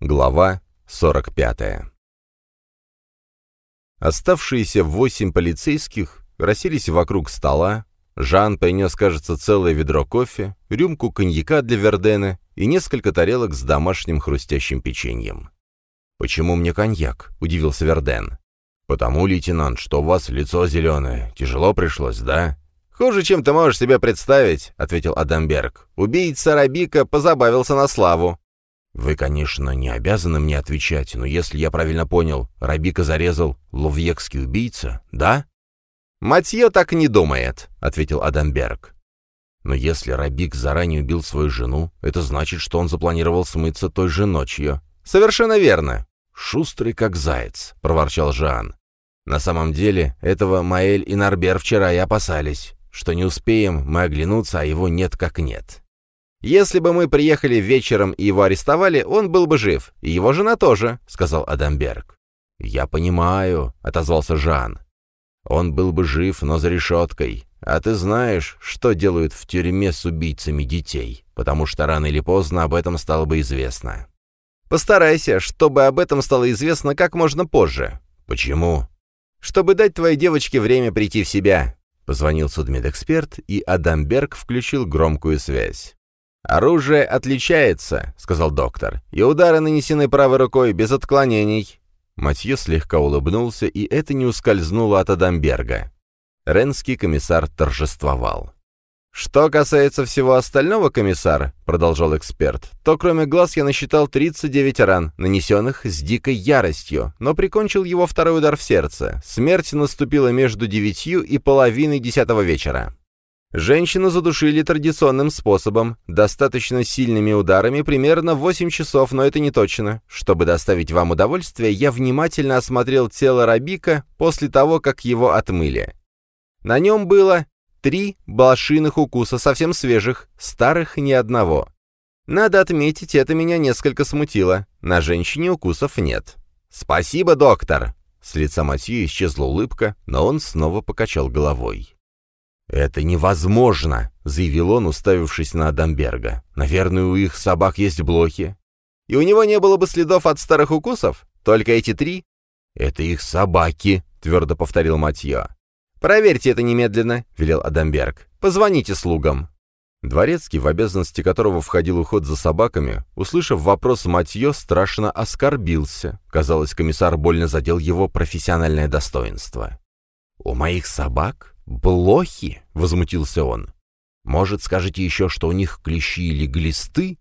Глава 45 Оставшиеся восемь полицейских расселись вокруг стола. Жан принес, кажется, целое ведро кофе, рюмку коньяка для Вердена и несколько тарелок с домашним хрустящим печеньем. «Почему мне коньяк?» — удивился Верден. «Потому, лейтенант, что у вас лицо зеленое. Тяжело пришлось, да?» «Хуже, чем ты можешь себе представить», — ответил Адамберг. «Убийца Рабика позабавился на славу». «Вы, конечно, не обязаны мне отвечать, но если я правильно понял, Рабика зарезал ловьекский убийца, да?» «Матье так не думает», — ответил Адамберг. «Но если Рабик заранее убил свою жену, это значит, что он запланировал смыться той же ночью». «Совершенно верно». «Шустрый как заяц», — проворчал Жан. «На самом деле, этого Маэль и Нарбер вчера и опасались, что не успеем мы оглянуться, а его нет как нет». «Если бы мы приехали вечером и его арестовали, он был бы жив, и его жена тоже», — сказал Адамберг. «Я понимаю», — отозвался Жан. «Он был бы жив, но за решеткой. А ты знаешь, что делают в тюрьме с убийцами детей? Потому что рано или поздно об этом стало бы известно». «Постарайся, чтобы об этом стало известно как можно позже». «Почему?» «Чтобы дать твоей девочке время прийти в себя». Позвонил судмедэксперт, и Адамберг включил громкую связь. «Оружие отличается», — сказал доктор, — «и удары нанесены правой рукой без отклонений». Матье слегка улыбнулся, и это не ускользнуло от Адамберга. Ренский комиссар торжествовал. «Что касается всего остального, комиссар», — продолжал эксперт, «то кроме глаз я насчитал 39 ран, нанесенных с дикой яростью, но прикончил его второй удар в сердце. Смерть наступила между девятью и половиной десятого вечера. Женщину задушили традиционным способом, достаточно сильными ударами, примерно 8 часов, но это не точно. Чтобы доставить вам удовольствие, я внимательно осмотрел тело Рабика после того, как его отмыли. На нем было три блошиных укуса, совсем свежих, старых ни одного. Надо отметить, это меня несколько смутило. На женщине укусов нет. «Спасибо, доктор!» С лица Матью исчезла улыбка, но он снова покачал головой. «Это невозможно», — заявил он, уставившись на Адамберга. «Наверное, у их собак есть блохи». «И у него не было бы следов от старых укусов? Только эти три?» «Это их собаки», — твердо повторил Матье. «Проверьте это немедленно», — велел Адамберг. «Позвоните слугам». Дворецкий, в обязанности которого входил уход за собаками, услышав вопрос Матье, страшно оскорбился. Казалось, комиссар больно задел его профессиональное достоинство. «У моих собак «Блохи?» — возмутился он. «Может, скажете еще, что у них клещи или глисты?»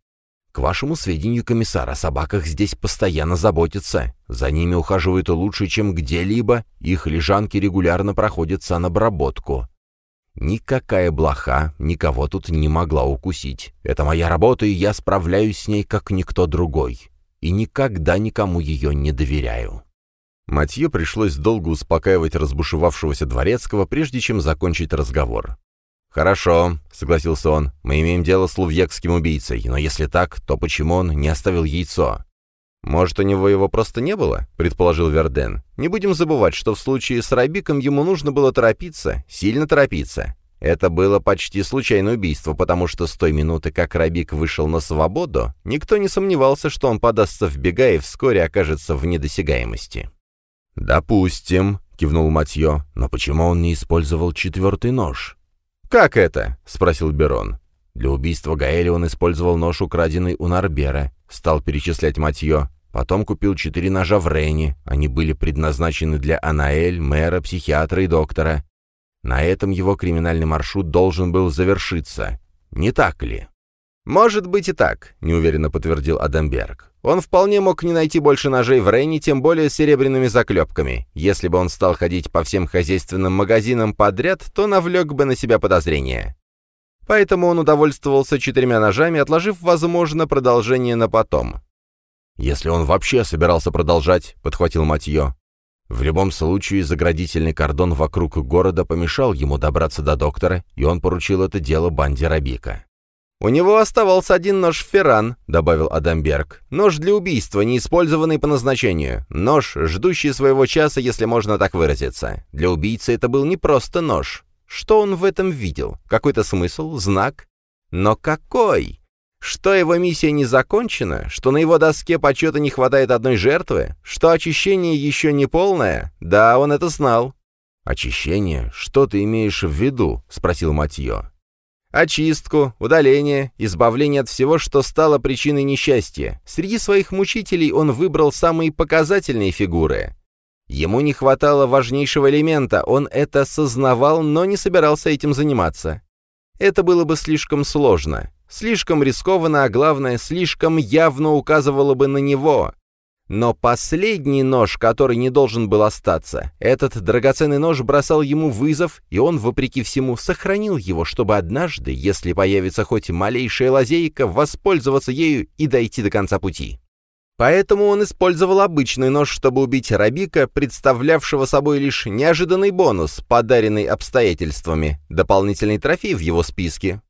«К вашему сведению, комиссар, о собаках здесь постоянно заботятся. За ними ухаживают лучше, чем где-либо, их лежанки регулярно проходят санобработку. Никакая блоха никого тут не могла укусить. Это моя работа, и я справляюсь с ней, как никто другой. И никогда никому ее не доверяю». Матье пришлось долго успокаивать разбушевавшегося дворецкого, прежде чем закончить разговор. «Хорошо», — согласился он, — «мы имеем дело с лувьекским убийцей, но если так, то почему он не оставил яйцо?» «Может, у него его просто не было?» — предположил Верден. «Не будем забывать, что в случае с Рабиком ему нужно было торопиться, сильно торопиться. Это было почти случайное убийство, потому что с той минуты, как Рабик вышел на свободу, никто не сомневался, что он подастся в бега и вскоре окажется в недосягаемости». «Допустим», — кивнул Матье, — «но почему он не использовал четвертый нож?» «Как это?» — спросил Берон. «Для убийства Гаэли он использовал нож, украденный у Нарбера», — стал перечислять Матье. Потом купил четыре ножа в Рейне. Они были предназначены для Анаэль, мэра, психиатра и доктора. На этом его криминальный маршрут должен был завершиться. Не так ли? «Может быть и так», — неуверенно подтвердил Адамберг. Он вполне мог не найти больше ножей в Рейне, тем более с серебряными заклепками. Если бы он стал ходить по всем хозяйственным магазинам подряд, то навлек бы на себя подозрения. Поэтому он удовольствовался четырьмя ножами, отложив, возможно, продолжение на потом. «Если он вообще собирался продолжать», — подхватил Матье. В любом случае, заградительный кордон вокруг города помешал ему добраться до доктора, и он поручил это дело банде Рабика. «У него оставался один нож Ферран», — добавил Адамберг. «Нож для убийства, не использованный по назначению. Нож, ждущий своего часа, если можно так выразиться. Для убийцы это был не просто нож. Что он в этом видел? Какой-то смысл? Знак? Но какой? Что его миссия не закончена, что на его доске почета не хватает одной жертвы, что очищение еще не полное, да, он это знал. «Очищение? Что ты имеешь в виду?» — спросил Матье. Очистку, удаление, избавление от всего, что стало причиной несчастья. Среди своих мучителей он выбрал самые показательные фигуры. Ему не хватало важнейшего элемента, он это сознавал, но не собирался этим заниматься. Это было бы слишком сложно, слишком рискованно, а главное, слишком явно указывало бы на него. Но последний нож, который не должен был остаться, этот драгоценный нож бросал ему вызов, и он, вопреки всему, сохранил его, чтобы однажды, если появится хоть малейшая лазейка, воспользоваться ею и дойти до конца пути. Поэтому он использовал обычный нож, чтобы убить Рабика, представлявшего собой лишь неожиданный бонус, подаренный обстоятельствами, дополнительный трофей в его списке.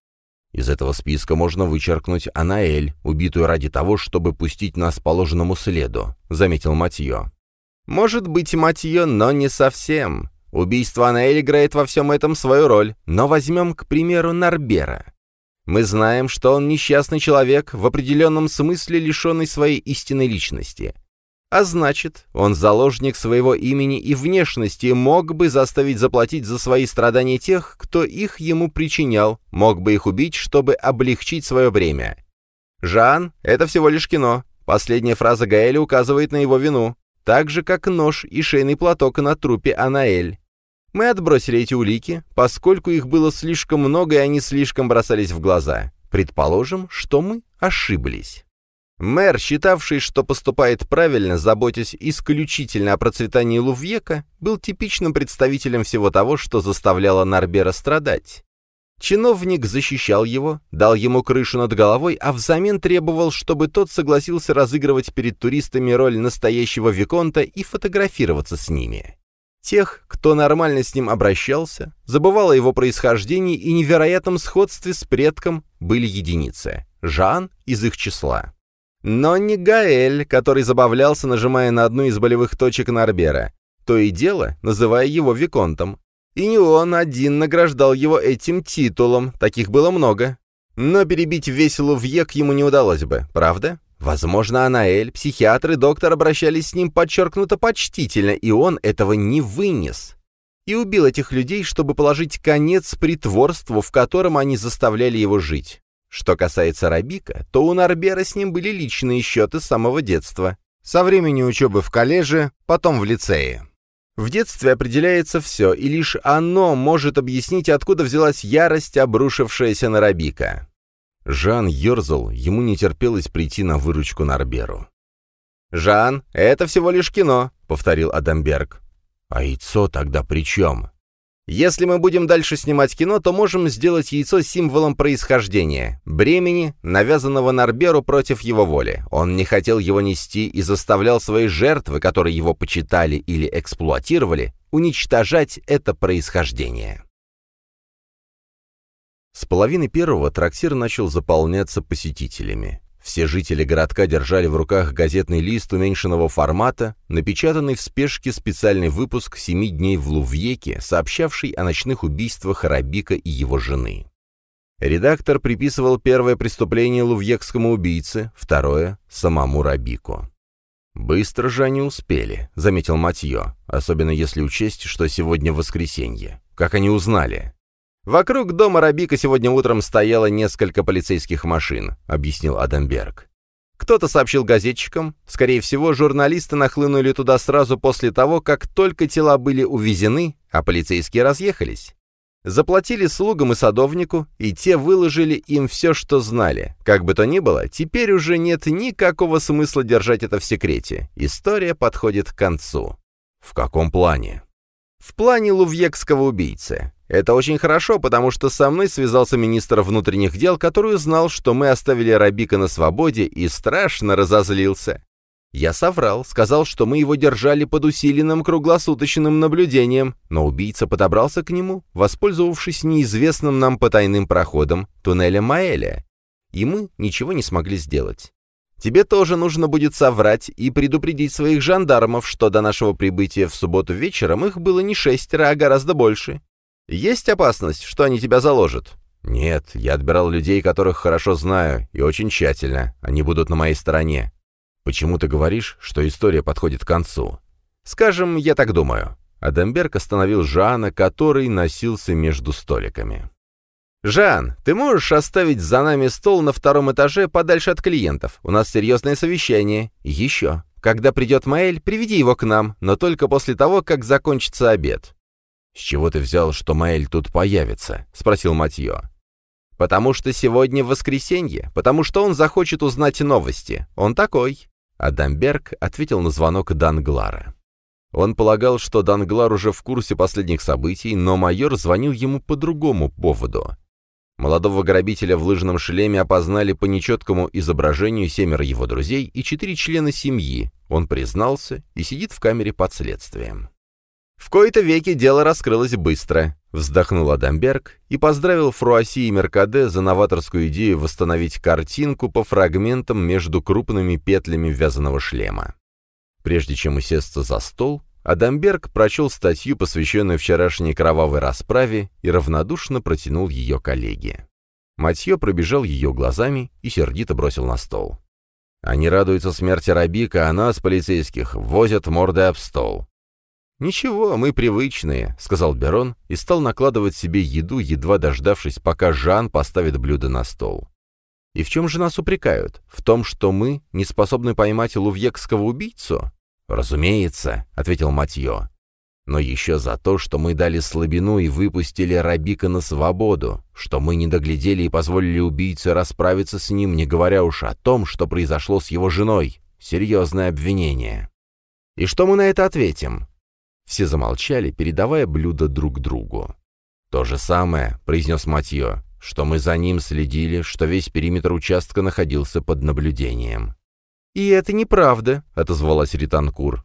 Из этого списка можно вычеркнуть Анаэль, убитую ради того, чтобы пустить нас по ложному следу», — заметил Матье. «Может быть, Матье, но не совсем. Убийство Анаэль играет во всем этом свою роль, но возьмем, к примеру, Нарбера. Мы знаем, что он несчастный человек, в определенном смысле лишенный своей истинной личности. А значит, он заложник своего имени и внешности, мог бы заставить заплатить за свои страдания тех, кто их ему причинял, мог бы их убить, чтобы облегчить свое бремя. «Жан, это всего лишь кино». Последняя фраза Гаэля указывает на его вину, так же, как нож и шейный платок на трупе Анаэль. Мы отбросили эти улики, поскольку их было слишком много и они слишком бросались в глаза. Предположим, что мы ошиблись. Мэр, считавший, что поступает правильно, заботясь исключительно о процветании Лувьека, был типичным представителем всего того, что заставляло Нарбера страдать. Чиновник защищал его, дал ему крышу над головой, а взамен требовал, чтобы тот согласился разыгрывать перед туристами роль настоящего Виконта и фотографироваться с ними. Тех, кто нормально с ним обращался, забывал о его происхождении и невероятном сходстве с предком, были единицы. Жан из их числа. Но не Гаэль, который забавлялся, нажимая на одну из болевых точек Нарбера, то и дело, называя его Виконтом. И не он один награждал его этим титулом, таких было много. Но перебить веселу в ек ему не удалось бы, правда? Возможно, Анаэль, психиатр и доктор обращались с ним подчеркнуто почтительно, и он этого не вынес. И убил этих людей, чтобы положить конец притворству, в котором они заставляли его жить. Что касается Рабика, то у Нарбера с ним были личные счеты с самого детства. Со времени учебы в коллеже, потом в лицее. В детстве определяется все, и лишь оно может объяснить, откуда взялась ярость, обрушившаяся на Рабика. Жан ерзал, ему не терпелось прийти на выручку Нарберу. «Жан, это всего лишь кино», — повторил Адамберг. «А яйцо тогда при чем?» «Если мы будем дальше снимать кино, то можем сделать яйцо символом происхождения, бремени, навязанного Нарберу против его воли. Он не хотел его нести и заставлял свои жертвы, которые его почитали или эксплуатировали, уничтожать это происхождение». С половины первого трактир начал заполняться посетителями. Все жители городка держали в руках газетный лист уменьшенного формата, напечатанный в спешке специальный выпуск «Семи дней в Лувьеке», сообщавший о ночных убийствах Арабика и его жены. Редактор приписывал первое преступление лувьекскому убийце, второе — самому Рабику. «Быстро же они успели», — заметил Матье, особенно если учесть, что сегодня воскресенье. «Как они узнали?» «Вокруг дома Рабика сегодня утром стояло несколько полицейских машин», — объяснил Адамберг. Кто-то сообщил газетчикам. Скорее всего, журналисты нахлынули туда сразу после того, как только тела были увезены, а полицейские разъехались. Заплатили слугам и садовнику, и те выложили им все, что знали. Как бы то ни было, теперь уже нет никакого смысла держать это в секрете. История подходит к концу. В каком плане? В плане лувьекского убийцы. Это очень хорошо, потому что со мной связался министр внутренних дел, который узнал, что мы оставили Рабика на свободе и страшно разозлился. Я соврал, сказал, что мы его держали под усиленным круглосуточным наблюдением, но убийца подобрался к нему, воспользовавшись неизвестным нам потайным проходом, туннелем Маэля. И мы ничего не смогли сделать. Тебе тоже нужно будет соврать и предупредить своих жандармов, что до нашего прибытия в субботу вечером их было не шестеро, а гораздо больше. Есть опасность, что они тебя заложат?» «Нет, я отбирал людей, которых хорошо знаю, и очень тщательно. Они будут на моей стороне. Почему ты говоришь, что история подходит к концу?» «Скажем, я так думаю». Адамберг остановил Жана, который носился между столиками. «Жан, ты можешь оставить за нами стол на втором этаже подальше от клиентов? У нас серьезное совещание. Еще. Когда придет Маэль, приведи его к нам, но только после того, как закончится обед». «С чего ты взял, что Маэль тут появится?» — спросил Матье. «Потому что сегодня воскресенье, потому что он захочет узнать новости. Он такой». Адамберг ответил на звонок Данглара. Он полагал, что Данглар уже в курсе последних событий, но майор звонил ему по другому поводу. Молодого грабителя в лыжном шлеме опознали по нечеткому изображению семеро его друзей и четыре члена семьи. Он признался и сидит в камере под следствием. В кои-то веки дело раскрылось быстро, вздохнул Адамберг и поздравил Фруаси и Меркаде за новаторскую идею восстановить картинку по фрагментам между крупными петлями вязаного шлема. Прежде чем усесться за стол, Адамберг прочел статью, посвященную вчерашней кровавой расправе, и равнодушно протянул ее коллеге. Матье пробежал ее глазами и сердито бросил на стол. Они радуются смерти Рабика, а нас, полицейских, возят морды об стол. «Ничего, мы привычные», — сказал Берон и стал накладывать себе еду, едва дождавшись, пока Жан поставит блюдо на стол. «И в чем же нас упрекают? В том, что мы не способны поймать лувьекского убийцу? «Разумеется», — ответил Матье. «Но еще за то, что мы дали слабину и выпустили Рабика на свободу, что мы не доглядели и позволили убийце расправиться с ним, не говоря уж о том, что произошло с его женой. Серьезное обвинение». «И что мы на это ответим?» Все замолчали, передавая блюдо друг другу. «То же самое», — произнес Матье, — «что мы за ним следили, что весь периметр участка находился под наблюдением». «И это неправда», — отозвалась Ританкур.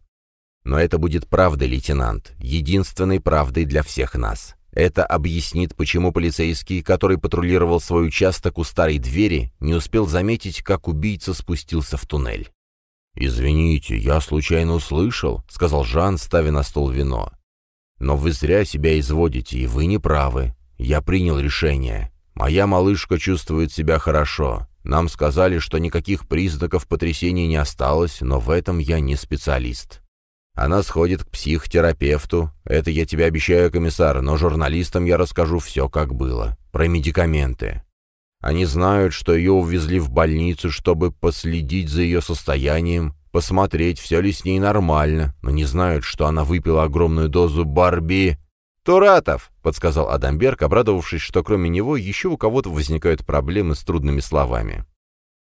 «Но это будет правдой, лейтенант, единственной правдой для всех нас. Это объяснит, почему полицейский, который патрулировал свой участок у старой двери, не успел заметить, как убийца спустился в туннель». «Извините, я случайно услышал», — сказал Жан, ставя на стол вино. «Но вы зря себя изводите, и вы не правы. Я принял решение. Моя малышка чувствует себя хорошо. Нам сказали, что никаких признаков потрясения не осталось, но в этом я не специалист. Она сходит к психотерапевту. Это я тебе обещаю, комиссар, но журналистам я расскажу все, как было. Про медикаменты. Они знают, что ее увезли в больницу, чтобы последить за ее состоянием, посмотреть, все ли с ней нормально, но не знают, что она выпила огромную дозу Барби... «Туратов!» — подсказал Адамберг, обрадовавшись, что кроме него еще у кого-то возникают проблемы с трудными словами.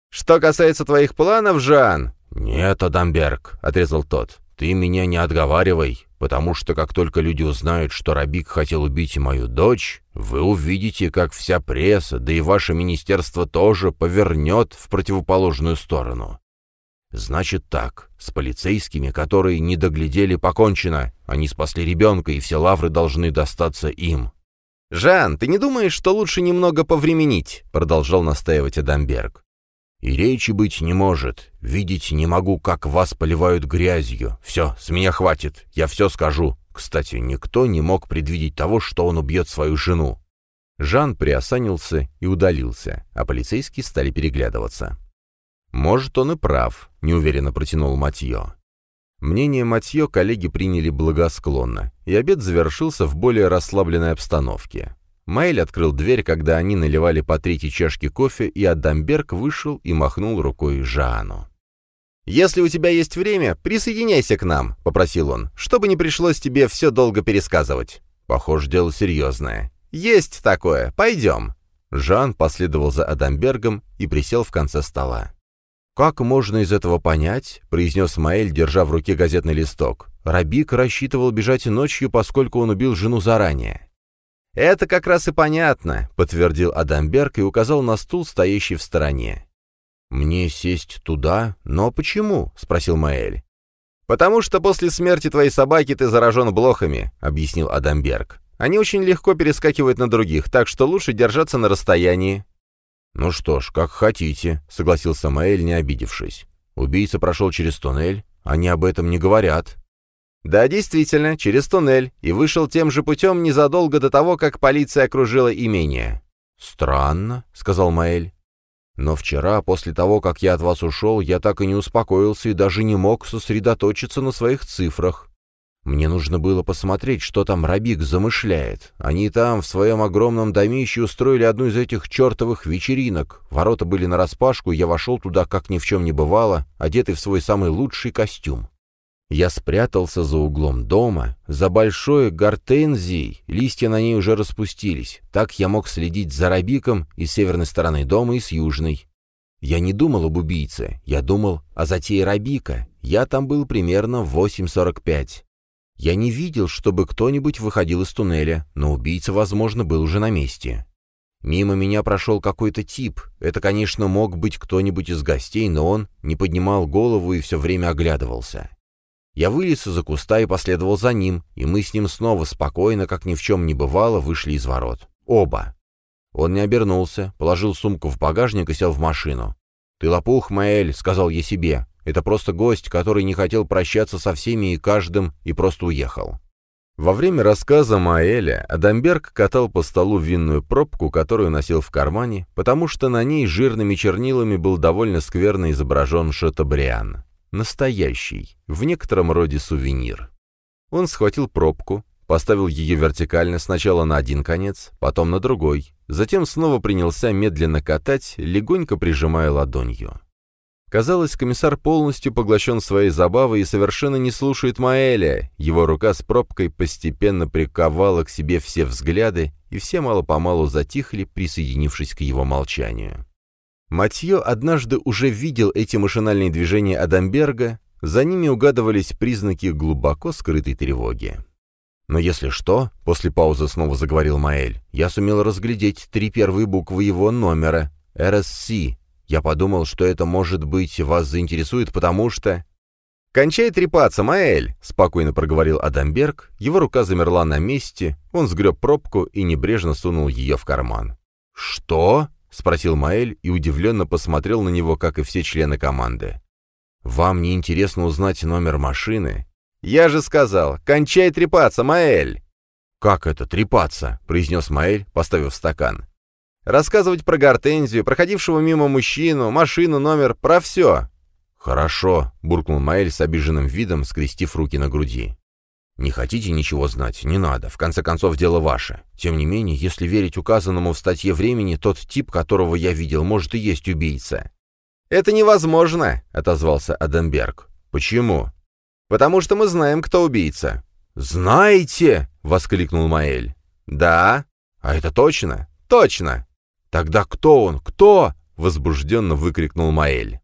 «Что касается твоих планов, Жан...» «Нет, Адамберг», — отрезал тот, — «ты меня не отговаривай, потому что как только люди узнают, что Рабик хотел убить мою дочь, вы увидите, как вся пресса, да и ваше министерство тоже повернет в противоположную сторону. Значит так, с полицейскими, которые не доглядели, покончено. Они спасли ребенка, и все лавры должны достаться им. «Жан, ты не думаешь, что лучше немного повременить?» — продолжал настаивать Адамберг. «И речи быть не может. Видеть не могу, как вас поливают грязью. Все, с меня хватит. Я все скажу. Кстати, никто не мог предвидеть того, что он убьет свою жену». Жан приосанился и удалился, а полицейские стали переглядываться. «Может, он и прав», — неуверенно протянул Матье. Мнение Матье коллеги приняли благосклонно, и обед завершился в более расслабленной обстановке. Майль открыл дверь, когда они наливали по третьей чашке кофе, и Адамберг вышел и махнул рукой Жаану. «Если у тебя есть время, присоединяйся к нам», — попросил он, «чтобы не пришлось тебе все долго пересказывать». «Похоже, дело серьезное». «Есть такое. Пойдем». Жан последовал за Адамбергом и присел в конце стола. «Как можно из этого понять?» — произнес Маэль, держа в руке газетный листок. Рабик рассчитывал бежать ночью, поскольку он убил жену заранее. «Это как раз и понятно», — подтвердил Адамберг и указал на стул, стоящий в стороне. «Мне сесть туда? Но почему?» — спросил Маэль. «Потому что после смерти твоей собаки ты заражен блохами», — объяснил Адамберг. «Они очень легко перескакивают на других, так что лучше держаться на расстоянии. «Ну что ж, как хотите», — согласился Маэль, не обидевшись. «Убийца прошел через туннель. Они об этом не говорят». «Да, действительно, через туннель, и вышел тем же путем незадолго до того, как полиция окружила имение». «Странно», — сказал Маэль. «Но вчера, после того, как я от вас ушел, я так и не успокоился и даже не мог сосредоточиться на своих цифрах. Мне нужно было посмотреть, что там Рабик замышляет. Они там, в своем огромном домище, устроили одну из этих чертовых вечеринок. Ворота были нараспашку, я вошел туда, как ни в чем не бывало, одетый в свой самый лучший костюм. Я спрятался за углом дома, за большой гортензией, листья на ней уже распустились. Так я мог следить за Рабиком и с северной стороны дома, и с южной. Я не думал об убийце, я думал о затее Рабика. Я там был примерно в 8.45. Я не видел, чтобы кто-нибудь выходил из туннеля, но убийца, возможно, был уже на месте. Мимо меня прошел какой-то тип. Это, конечно, мог быть кто-нибудь из гостей, но он не поднимал голову и все время оглядывался. Я вылез из-за куста и последовал за ним, и мы с ним снова спокойно, как ни в чем не бывало, вышли из ворот. Оба. Он не обернулся, положил сумку в багажник и сел в машину. «Ты лопух, Маэль», — сказал я себе. Это просто гость, который не хотел прощаться со всеми и каждым и просто уехал. Во время рассказа Маэля Адамберг катал по столу винную пробку, которую носил в кармане, потому что на ней жирными чернилами был довольно скверно изображен Шатабриан. Настоящий, в некотором роде сувенир. Он схватил пробку, поставил ее вертикально сначала на один конец, потом на другой, затем снова принялся медленно катать, легонько прижимая ладонью. Казалось, комиссар полностью поглощен своей забавой и совершенно не слушает Маэля. Его рука с пробкой постепенно приковала к себе все взгляды, и все мало-помалу затихли, присоединившись к его молчанию. Матье однажды уже видел эти машинальные движения Адамберга, за ними угадывались признаки глубоко скрытой тревоги. «Но если что», — после паузы снова заговорил Маэль, — «я сумел разглядеть три первые буквы его номера — РСС, я подумал, что это, может быть, вас заинтересует, потому что...» «Кончай трепаться, Маэль!» — спокойно проговорил Адамберг. Его рука замерла на месте, он сгреб пробку и небрежно сунул ее в карман. «Что?» — спросил Маэль и удивленно посмотрел на него, как и все члены команды. «Вам не интересно узнать номер машины?» «Я же сказал, кончай трепаться, Маэль!» «Как это трепаться?» — произнес Маэль, поставив стакан. Рассказывать про гортензию, проходившего мимо мужчину, машину, номер, про все. «Хорошо», — буркнул Маэль с обиженным видом, скрестив руки на груди. «Не хотите ничего знать? Не надо. В конце концов, дело ваше. Тем не менее, если верить указанному в статье времени, тот тип, которого я видел, может и есть убийца». «Это невозможно», — отозвался Адамберг. «Почему?» «Потому что мы знаем, кто убийца». «Знаете?» — воскликнул Маэль. «Да». «А это точно?» «Точно». «Тогда кто он? Кто?» — возбужденно выкрикнул Маэль.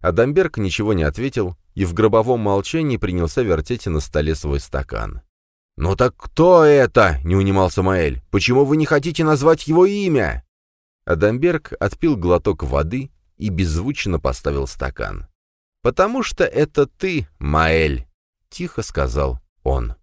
Адамберг ничего не ответил и в гробовом молчании принялся вертеть на столе свой стакан. «Ну так кто это?» — не унимался Маэль. «Почему вы не хотите назвать его имя?» Адамберг отпил глоток воды и беззвучно поставил стакан. «Потому что это ты, Маэль», — тихо сказал он.